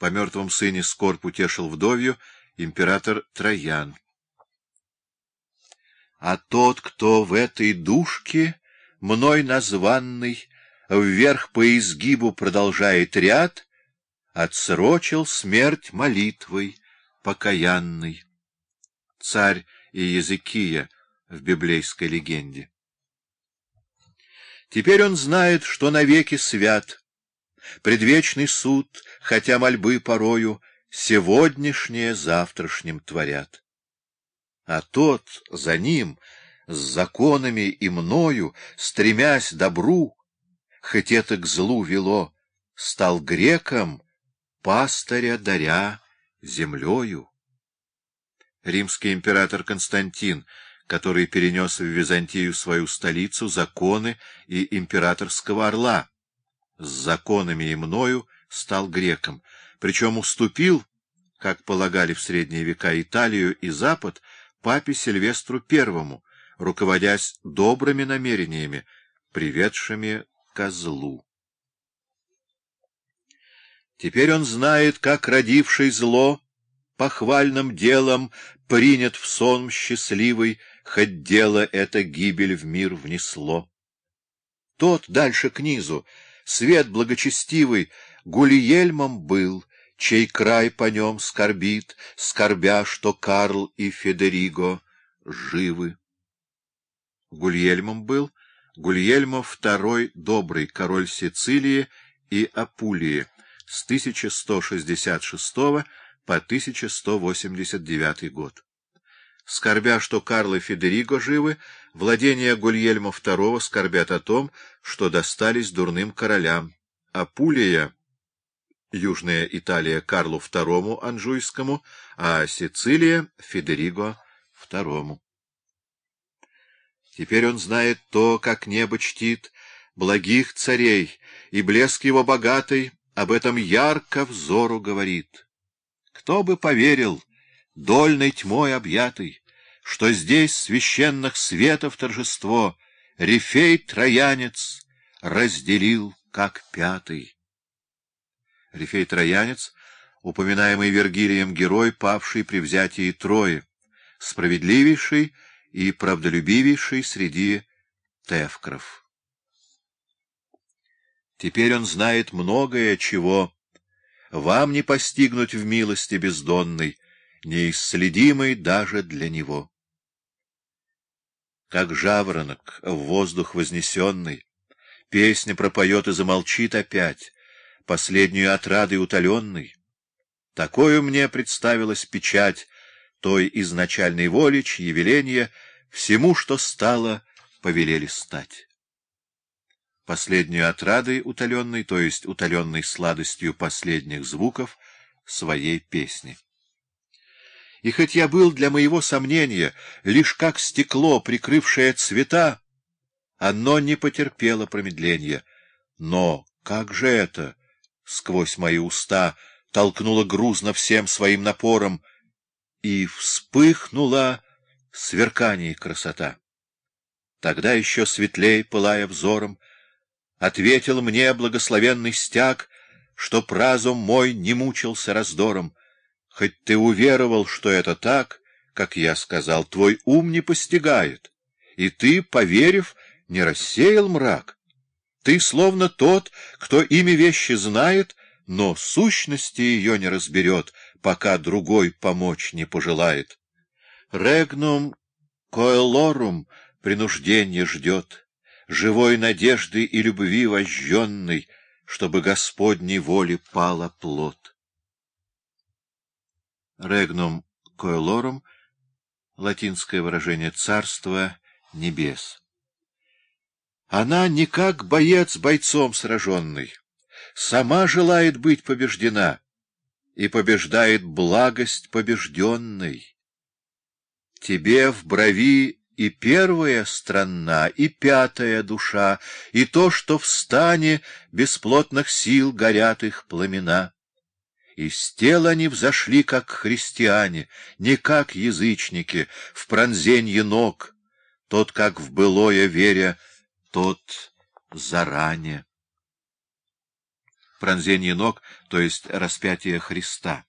По мертвом сыне скорбь утешил вдовью император Троян. А тот, кто в этой душке, мной названный, вверх по изгибу продолжает ряд, отсрочил смерть молитвой покаянной. Царь и Языкия в библейской легенде. Теперь он знает, что навеки свят, предвечный суд, хотя мольбы порою сегодняшнее завтрашним творят. А тот за ним, с законами и мною, стремясь добру, хоть это к злу вело, стал греком, пастыря даря землею. Римский император Константин, который перенес в Византию свою столицу законы и императорского орла, с законами и мною стал греком, причем уступил, как полагали в средние века Италию и Запад, папе Сильвестру I, руководясь добрыми намерениями, приведшими козлу. Теперь он знает, как родивший зло похвальным делом принят в сон счастливый, хоть дело это гибель в мир внесло. Тот дальше к низу, свет благочестивый, Гулиельмом был, чей край по нем скорбит, скорбя, что Карл и Федериго живы. Гульельмом был Гульельмо II Добрый, король Сицилии и Апулии, с 1166 по 1189 год. Скорбя, что Карл и Федериго живы, владения Гульельма II скорбят о том, что достались дурным королям. Апулия, Южная Италия, Карлу II Анжуйскому, а Сицилия — Федериго II. Теперь он знает то, как небо чтит благих царей, и блеск его богатый об этом ярко взору говорит. Кто бы поверил, дольной тьмой объятый, что здесь священных светов торжество Рифей Троянец разделил как пятый. Рифей Троянец, упоминаемый Вергилием герой, павший при взятии Трои, справедливейший и правдолюбивейший среди тевкров. Теперь он знает многое, чего вам не постигнуть в милости бездонной, неисследимой даже для него. Как жаворонок в воздух вознесенный, песня пропоет и замолчит опять, последнюю отрадой утоленной. Такою мне представилась печать той изначальной воли, чьи веления всему, что стало, повелели стать. Последнюю отрадой утоленной, то есть утоленной сладостью последних звуков своей песни. И хоть я был для моего сомнения лишь как стекло, прикрывшее цвета, оно не потерпело промедления. Но как же это, сквозь мои уста, толкнуло грузно всем своим напором, и вспыхнула сверкание красота. Тогда еще светлей, пылая взором, ответил мне благословенный стяг, что разум мой не мучился раздором. Хоть ты уверовал, что это так, как я сказал, твой ум не постигает, и ты, поверив, не рассеял мрак. Ты словно тот, кто ими вещи знает, но сущности ее не разберет, пока другой помочь не пожелает. Регнум коэлорум принуждение ждет, живой надежды и любви вожженной, чтобы Господней воле пала плод. Регнум коэлорум — латинское выражение «царство небес». Она не как боец бойцом сраженный, сама желает быть побеждена и побеждает благость побежденной. Тебе в брови и первая страна, и пятая душа, и то, что в стане бесплотных сил горят их пламена. Из тела они взошли, как христиане, не как язычники, в пронзенье ног, тот, как в былое веря, тот заранее. пронзение ног, то есть распятие Христа.